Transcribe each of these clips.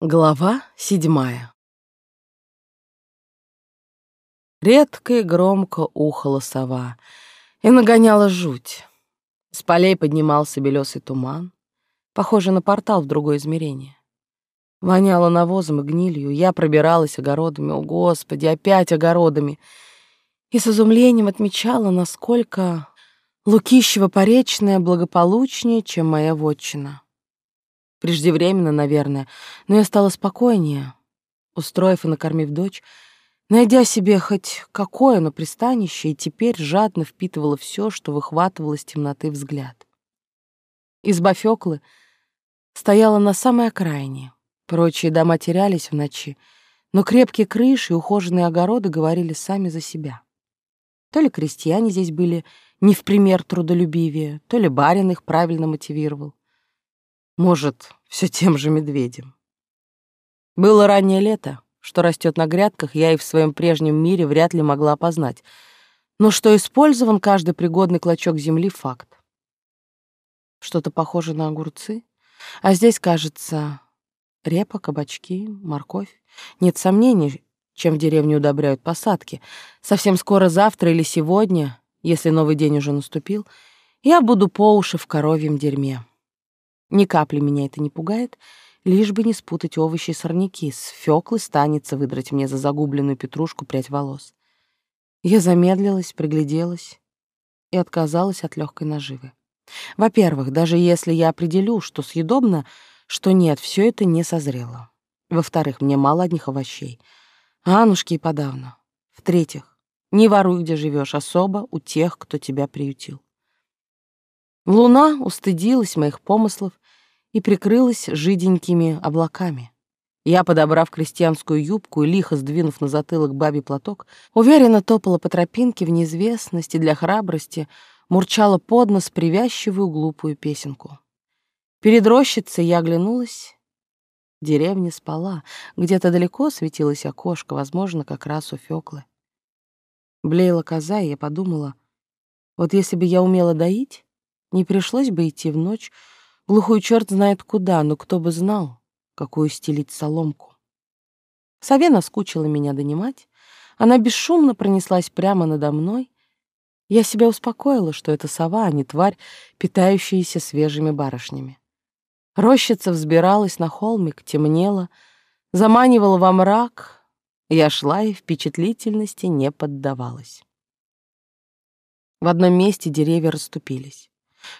Глава седьмая Редко и громко ухала сова и нагоняла жуть. С полей поднимался белесый туман, похожий на портал в другое измерение. Воняло навозом и гнилью, я пробиралась огородами, о господи, опять огородами, и с изумлением отмечала, насколько Лукищево-Поречное благополучнее, чем моя вотчина. Преждевременно, наверное, но я стала спокойнее, устроив и накормив дочь, найдя себе хоть какое, но пристанище, и теперь жадно впитывала все, что выхватывало из темноты взгляд. Изба Фёклы стояла на самой окраине. Прочие дома терялись в ночи, но крепкие крыши и ухоженные огороды говорили сами за себя. То ли крестьяне здесь были не в пример трудолюбивее, то ли барин их правильно мотивировал. Может, все тем же медведем. Было раннее лето, что растет на грядках, я и в своем прежнем мире вряд ли могла опознать. Но что использован каждый пригодный клочок земли — факт. Что-то похоже на огурцы. А здесь, кажется, репа, кабачки, морковь. Нет сомнений, чем в деревне удобряют посадки. Совсем скоро завтра или сегодня, если новый день уже наступил, я буду по уши в коровьем дерьме. Ни капли меня это не пугает, лишь бы не спутать овощи и сорняки. С Фёклы станется выдрать мне за загубленную петрушку прядь волос. Я замедлилась, пригляделась и отказалась от легкой наживы. Во-первых, даже если я определю, что съедобно, что нет, все это не созрело. Во-вторых, мне мало одних овощей. Анушки и подавно. В-третьих, не воруй, где живешь, особо у тех, кто тебя приютил. Луна устыдилась моих помыслов и прикрылась жиденькими облаками. Я, подобрав крестьянскую юбку и лихо сдвинув на затылок бабий платок, уверенно топала по тропинке в неизвестности для храбрости, мурчала под нос привязчивую глупую песенку. Перед рощицей я оглянулась. Деревня спала. Где-то далеко светилось окошко, возможно, как раз у Фёклы. Блеяла коза, и я подумала, вот если бы я умела доить, не пришлось бы идти в ночь, глухой черт знает куда, но кто бы знал, какую стелить соломку. Сове наскучила меня донимать. Она бесшумно пронеслась прямо надо мной. Я себя успокоила, что это сова, а не тварь, питающаяся свежими барышнями. Рощица взбиралась на холмик, темнела, заманивала во мрак. Я шла и впечатлительности не поддавалась. В одном месте деревья расступились.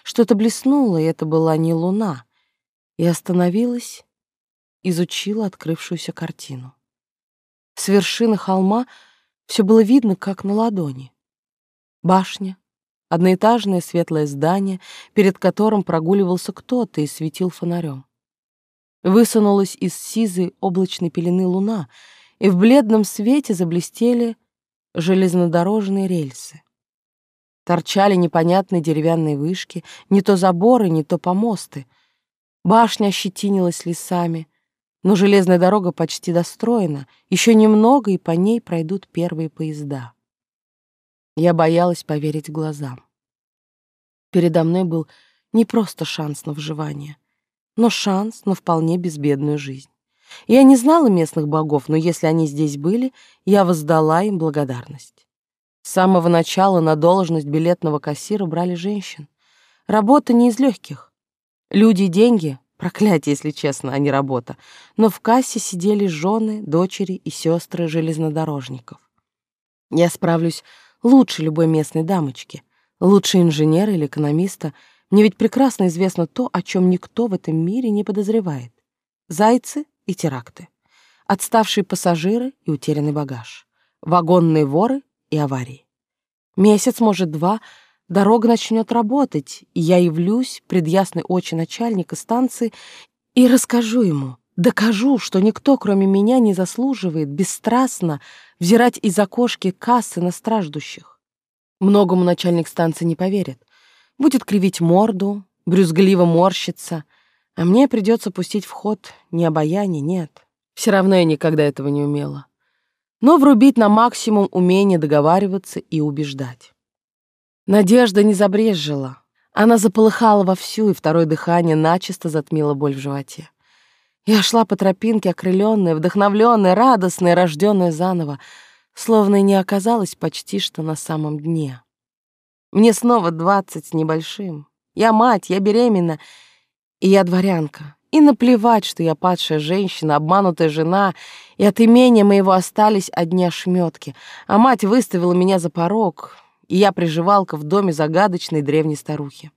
Что-то блеснуло, и это была не луна. И остановилась, изучила открывшуюся картину. С вершины холма все было видно, как на ладони. Башня, одноэтажное светлое здание, перед которым прогуливался кто-то и светил фонарем. Высунулась из сизой облачной пелены луна, и в бледном свете заблестели железнодорожные рельсы. Торчали непонятные деревянные вышки, не то заборы, не то помосты. Башня ощетинилась лесами, но железная дорога почти достроена. Еще немного, и по ней пройдут первые поезда. Я боялась поверить глазам. Передо мной был не просто шанс на выживание, но шанс на вполне безбедную жизнь. Я не знала местных богов, но если они здесь были, я воздала им благодарность. С самого начала на должность билетного кассира брали женщин. Работа не из легких. Люди деньги — проклятие, если честно, а не работа. Но в кассе сидели жены, дочери и сестры железнодорожников. Я справлюсь лучше любой местной дамочки, лучше инженера или экономиста. Мне ведь прекрасно известно то, о чем никто в этом мире не подозревает. Зайцы и теракты. Отставшие пассажиры и утерянный багаж. Вагонные воры и аварии. Месяц, может, два, дорога начнет работать, и я явлюсь пред ясной очи начальника станции и расскажу ему, докажу, что никто, кроме меня, не заслуживает бесстрастно взирать из окошки кассы на страждущих. Многому начальник станции не поверит. Будет кривить морду, брюзгливо морщиться, а мне придется пустить в ход не обаяние, нет. Все равно я никогда этого не умела но врубить на максимум умение договариваться и убеждать. Надежда не забрежила. Она заполыхала вовсю, и второе дыхание начисто затмило боль в животе. Я шла по тропинке, окрыленная, вдохновленная, радостная, рожденная заново, словно и не оказалась почти что на самом дне. Мне снова двадцать с небольшим. Я мать, я беременна, и я дворянка. И наплевать, что я падшая женщина, обманутая жена, и от имения моего остались одни ошметки, а мать выставила меня за порог, и я приживалка в доме загадочной древней старухи.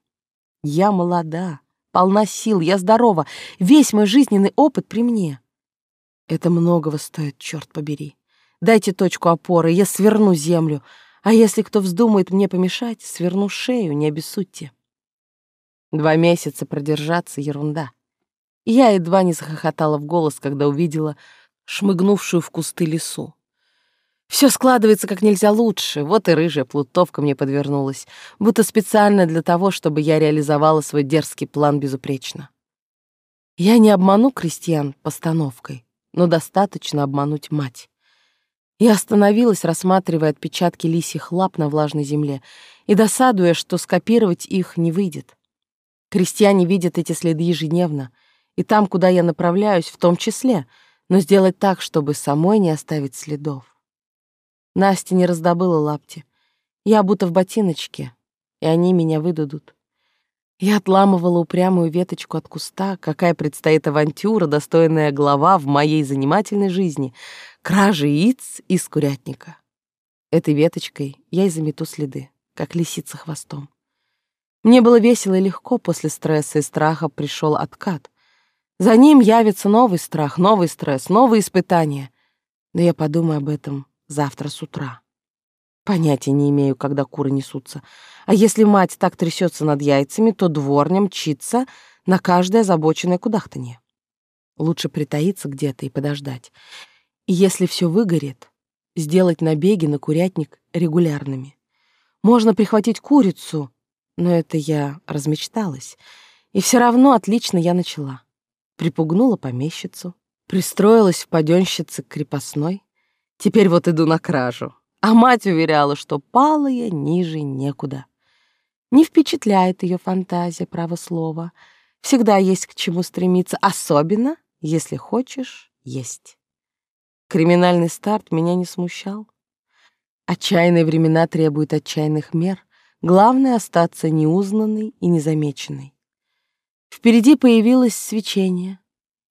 Я молода, полна сил, я здорова, весь мой жизненный опыт при мне. Это многого стоит, черт побери. Дайте точку опоры, я сверну землю, а если кто вздумает мне помешать, сверну шею, не обессудьте. Два месяца продержаться — ерунда. Я едва не захохотала в голос, когда увидела шмыгнувшую в кусты лесу. Все складывается как нельзя лучше, вот и рыжая плутовка мне подвернулась, будто специально для того, чтобы я реализовала свой дерзкий план безупречно. Я не обману крестьян постановкой, но достаточно обмануть мать. Я остановилась, рассматривая отпечатки лисьих лап на влажной земле и досадуя, что скопировать их не выйдет. Крестьяне видят эти следы ежедневно, и там, куда я направляюсь, в том числе, но сделать так, чтобы самой не оставить следов. Настя не раздобыла лапти. Я будто в ботиночке, и они меня выдадут. Я отламывала упрямую веточку от куста, какая предстоит авантюра, достойная глава в моей занимательной жизни — кражи яиц из курятника. Этой веточкой я и замету следы, как лисица хвостом. Мне было весело и легко, после стресса и страха пришел откат. За ним явится новый страх, новый стресс, новые испытания. Но я подумаю об этом завтра с утра. Понятия не имею, когда куры несутся. А если мать так трясется над яйцами, то дворня мчится на каждое озабоченное кудахтанье. Лучше притаиться где-то и подождать. И если все выгорит, сделать набеги на курятник регулярными. Можно прихватить курицу, но это я размечталась. И все равно отлично я начала. Припугнула помещицу, пристроилась в паденщице к крепостной. Теперь вот иду на кражу. А мать уверяла, что палая ниже некуда. Не впечатляет ее фантазия, право слова. Всегда есть к чему стремиться, особенно, если хочешь, есть. Криминальный старт меня не смущал. Отчаянные времена требуют отчаянных мер — Главное — остаться неузнанной и незамеченной. Впереди появилось свечение.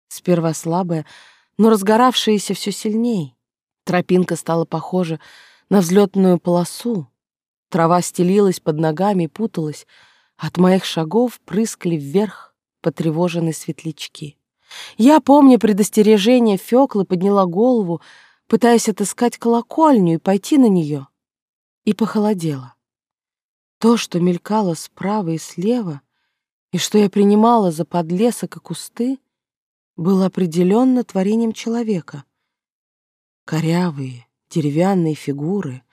Сперва слабое, но разгоравшееся все сильней. Тропинка стала похожа на взлетную полосу. Трава стелилась под ногами и путалась. От моих шагов прыскали вверх потревоженные светлячки. Я, помня предостережение Фёклы, подняла голову, пытаясь отыскать колокольню и пойти на нее, и похолодела. То, что мелькало справа и слева, и что я принимала за подлесок и кусты, было определенно творением человека. Корявые, деревянные фигуры,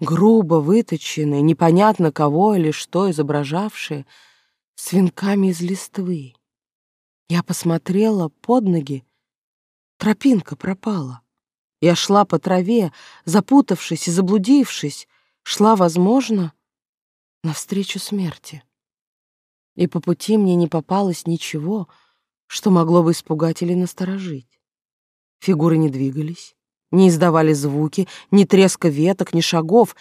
грубо выточенные, непонятно кого или что изображавшие, с венками из листвы. Я посмотрела под ноги, тропинка пропала. Я шла по траве, запутавшись и заблудившись, шла, возможно, навстречу смерти. И по пути мне не попалось ничего, что могло бы испугать или насторожить. Фигуры не двигались, не издавали звуки, ни треска веток, ни шагов.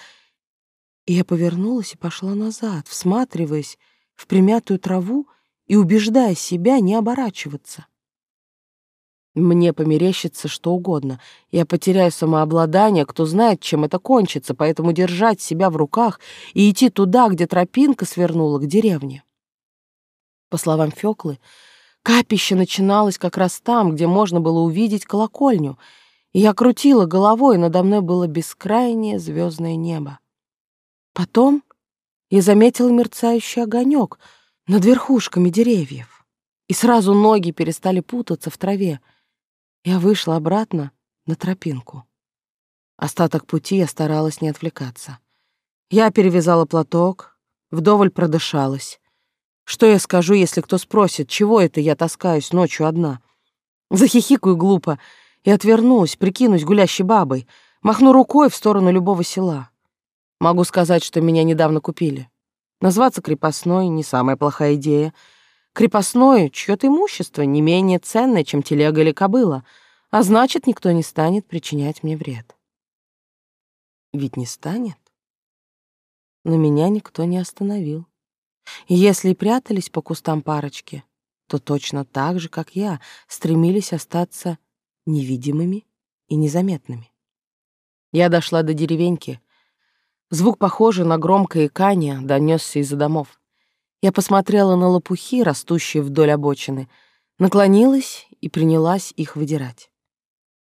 И я повернулась и пошла назад, всматриваясь в примятую траву и убеждая себя не оборачиваться. Мне померещится что угодно. Я потеряю самообладание, кто знает, чем это кончится, поэтому держать себя в руках и идти туда, где тропинка свернула, к деревне. По словам Фёклы, капище начиналось как раз там, где можно было увидеть колокольню, и я крутила головой, и надо мной было бескрайнее звездное небо. Потом я заметила мерцающий огонек над верхушками деревьев, и сразу ноги перестали путаться в траве — я вышла обратно на тропинку. Остаток пути я старалась не отвлекаться. Я перевязала платок, вдоволь продышалась. Что я скажу, если кто спросит, чего это я таскаюсь ночью одна? Захихикаю глупо и отвернусь, прикинусь гулящей бабой, махну рукой в сторону любого села. Могу сказать, что меня недавно купили. Назваться крепостной — не самая плохая идея. Крепостное — чьё-то имущество, не менее ценное, чем телега или кобыла, а значит, никто не станет причинять мне вред. Ведь не станет. Но меня никто не остановил. И если прятались по кустам парочки, то точно так же, как я, стремились остаться невидимыми и незаметными. Я дошла до деревеньки. Звук, похожий на громкое икание, донесся из-за домов. Я посмотрела на лопухи, растущие вдоль обочины, наклонилась и принялась их выдирать.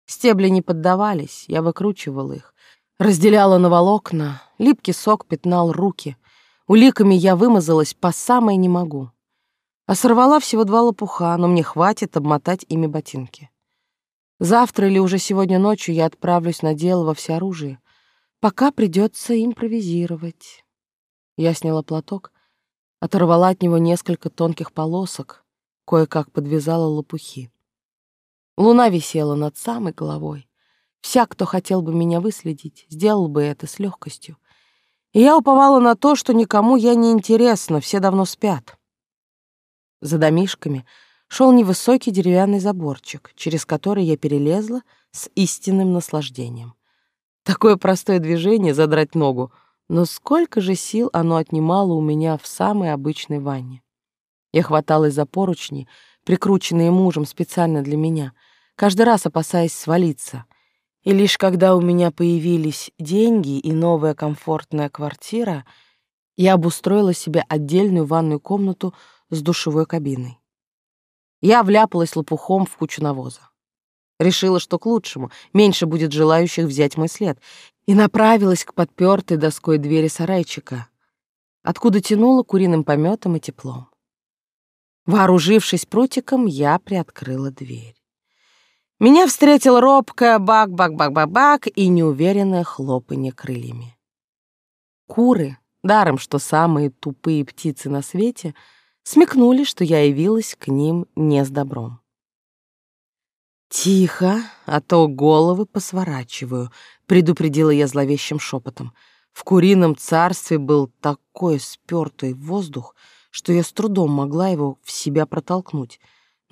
Стебли не поддавались, я выкручивала их, разделяла на волокна, липкий сок пятнал руки. Уликами я вымазалась по самой не могу. А сорвала всего два лопуха, но мне хватит обмотать ими ботинки. Завтра или уже сегодня ночью я отправлюсь на дело во всеоружие. Пока придется импровизировать. Я сняла платок, оторвала от него несколько тонких полосок, кое-как подвязала лопухи. Луна висела над самой головой. Вся, кто хотел бы меня выследить, сделал бы это с легкостью. И я уповала на то, что никому я не интересна, все давно спят. За домишками — шел невысокий деревянный заборчик, через который я перелезла с истинным наслаждением. Такое простое движение — задрать ногу, но сколько же сил оно отнимало у меня в самой обычной ванне. Я хваталась за поручни, прикрученные мужем специально для меня, каждый раз опасаясь свалиться. И лишь когда у меня появились деньги и новая комфортная квартира, я обустроила себе отдельную ванную комнату с душевой кабиной. Я вляпалась лопухом в кучу навоза. Решила, что к лучшему, меньше будет желающих взять мой след, и направилась к подпертой доской двери сарайчика, откуда тянуло куриным пометом и теплом. Вооружившись прутиком, я приоткрыла дверь. Меня встретил робкое бак-бак-бак-бак-бак и неуверенное хлопанье крыльями. Куры, даром что самые тупые птицы на свете — смекнули, что я явилась к ним не с добром. «Тихо, а то головы посворачиваю», — предупредила я зловещим шепотом. В курином царстве был такой спёртый воздух, что я с трудом могла его в себя протолкнуть.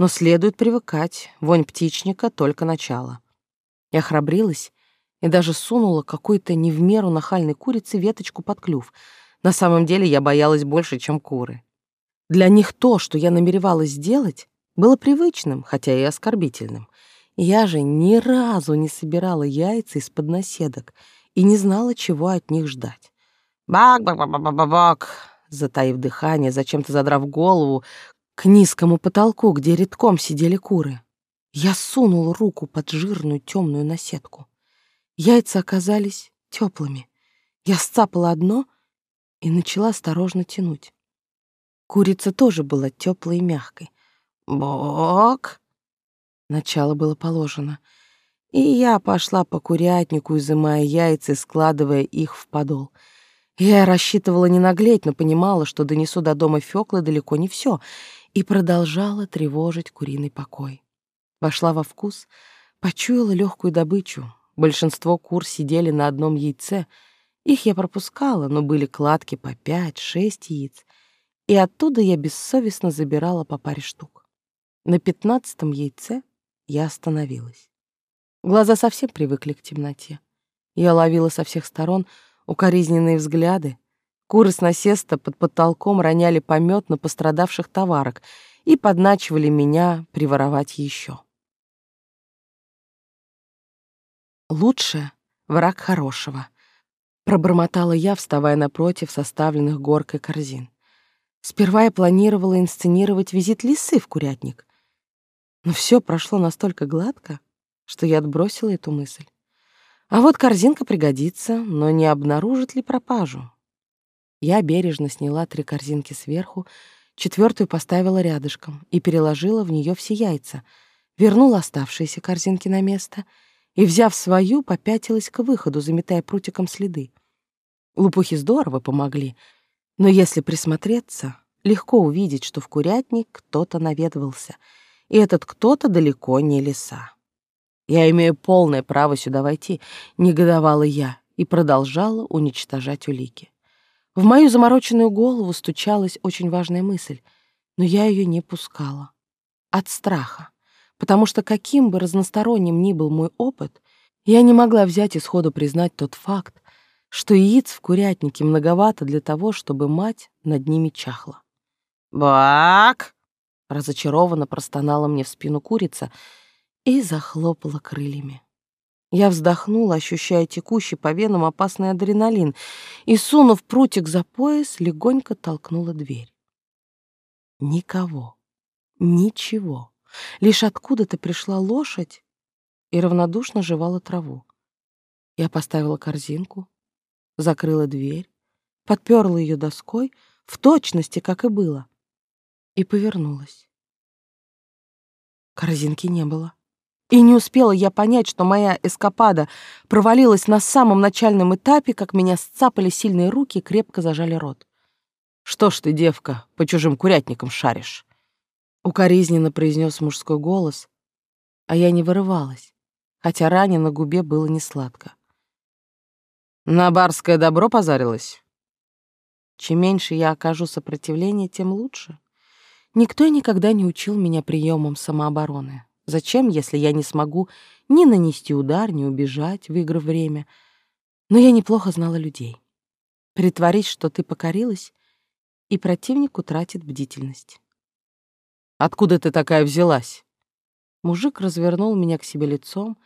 Но следует привыкать, вонь птичника — только начало. Я храбрилась и даже сунула какой-то не в меру нахальной курице веточку под клюв. На самом деле я боялась больше, чем куры. Для них то, что я намеревалась сделать, было привычным, хотя и оскорбительным. Я же ни разу не собирала яйца из-под наседок и не знала, чего от них ждать. «Бак-бак-бак-бак-бак!» Затаив дыхание, зачем-то задрав голову к низкому потолку, где редком сидели куры. Я сунула руку под жирную темную наседку. Яйца оказались теплыми. Я сцапала одно и начала осторожно тянуть. Курица тоже была теплой и мягкой. Бок! Начало было положено. И я пошла по курятнику, изымая яйца и складывая их в подол. Я рассчитывала не наглеть, но понимала, что донесу до дома Фёклы далеко не все, и продолжала тревожить куриный покой. Вошла во вкус, почуяла легкую добычу. Большинство кур сидели на одном яйце. Их я пропускала, но были кладки по пять-шесть яиц и оттуда я бессовестно забирала по паре штук. На пятнадцатом яйце я остановилась. Глаза совсем привыкли к темноте. Я ловила со всех сторон укоризненные взгляды. Куры с насеста под потолком роняли помет на пострадавших товарок и подначивали меня приворовать еще. Лучше враг хорошего, пробормотала я, вставая напротив составленных горкой корзин. Сперва я планировала инсценировать визит лисы в курятник. Но все прошло настолько гладко, что я отбросила эту мысль. А вот корзинка пригодится, но не обнаружит ли пропажу? Я бережно сняла три корзинки сверху, четвертую поставила рядышком и переложила в нее все яйца, вернула оставшиеся корзинки на место и, взяв свою, попятилась к выходу, заметая прутиком следы. Лопухи здорово помогли — но если присмотреться, легко увидеть, что в курятник кто-то наведывался, и этот кто-то далеко не лиса. Я имею полное право сюда войти, негодовала я и продолжала уничтожать улики. В мою замороченную голову стучалась очень важная мысль. Но я ее не пускала. От страха. Потому что каким бы разносторонним ни был мой опыт, я не могла взять и сходу признать тот факт, что яиц в курятнике многовато для того, чтобы мать над ними чахла. «Бак!» — разочарованно простонала мне в спину курица и захлопала крыльями. Я вздохнула, ощущая текущий по венам опасный адреналин, и, сунув прутик за пояс, легонько толкнула дверь. Никого, ничего. Лишь откуда-то пришла лошадь и равнодушно жевала траву. Я поставила корзинку, закрыла дверь, подперла ее доской, в точности, как и было, и повернулась. Корзинки не было. И не успела я понять, что моя эскапада провалилась на самом начальном этапе, как меня сцапали сильные руки и крепко зажали рот. «Что ж ты, девка, по чужим курятникам шаришь?» Укоризненно произнес мужской голос, а я не вырывалась, хотя ране на губе было несладко. «На барское добро позарилась?» Чем меньше я окажу сопротивления, тем лучше. Никто никогда не учил меня приемам самообороны. Зачем, если я не смогу ни нанести удар, ни убежать, выиграв время? Но я неплохо знала людей. Притворись, что ты покорилась, и противник утратит бдительность. «Откуда ты такая взялась?» Мужик развернул меня к себе лицом,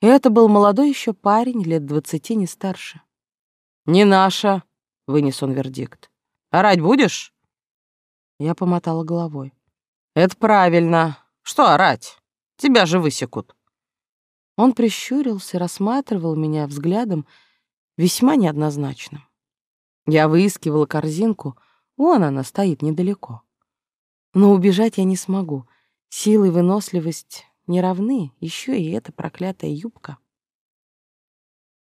и это был молодой еще парень, лет двадцати, не старше. «Не наша», — вынес он вердикт. «Орать будешь?» Я помотала головой. «Это правильно. Что орать? Тебя же высекут. Он прищурился, рассматривал меня взглядом весьма неоднозначным. Я выискивала корзинку, вон она стоит недалеко. Но убежать я не смогу. Силы и выносливость не равны, еще и эта проклятая юбка.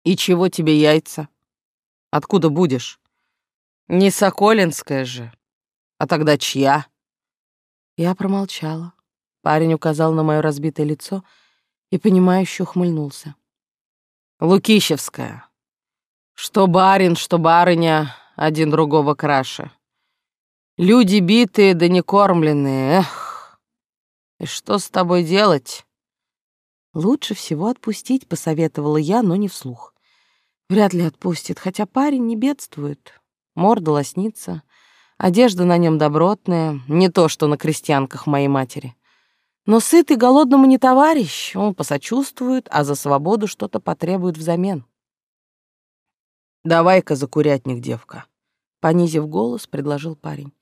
«И чего тебе яйца? Откуда будешь? Не Соколинская же. А тогда чья?» Я промолчала. Парень указал на мое разбитое лицо и, понимающе ухмыльнулся. «Лукищевская. Что барин, что барыня, один другого краше. Люди битые да не кормленные, эх. И что с тобой делать?» «Лучше всего отпустить», — посоветовала я, но не вслух. Вряд ли отпустит, хотя парень не бедствует. Морда лоснится, одежда на нем добротная, не то что на крестьянках моей матери. Но сытый голодному не товарищ, он посочувствует, а за свободу что-то потребует взамен. «Давай-ка за курятник, девка», — понизив голос, предложил парень.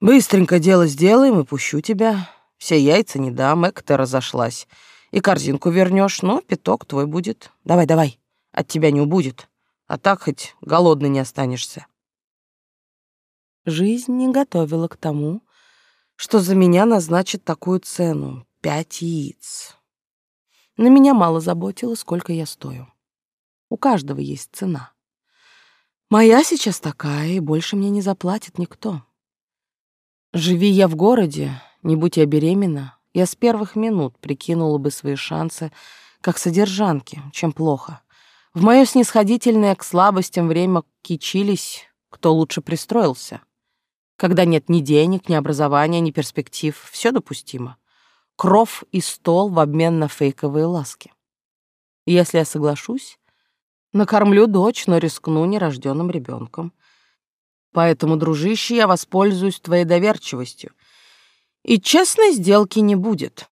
«Быстренько дело сделаем и пущу тебя. Все яйца не дам, эк ты разошлась. И корзинку вернешь, но пяток твой будет. Давай, давай, от тебя не убудет, а так хоть голодный не останешься». Жизнь не готовила к тому, что за меня назначат такую цену — пять яиц. На меня мало заботило, сколько я стою. У каждого есть цена. Моя сейчас такая, и больше мне не заплатит никто. Живи я в городе, не будь я беременна, я с первых минут прикинула бы свои шансы как содержанки, чем плохо. В моё снисходительное к слабостям время кичились, кто лучше пристроился. Когда нет ни денег, ни образования, ни перспектив, все допустимо. Кров и стол в обмен на фейковые ласки. Если я соглашусь, накормлю дочь, но рискну нерожденным ребенком. Поэтому, дружище, я воспользуюсь твоей доверчивостью. И честной сделки не будет.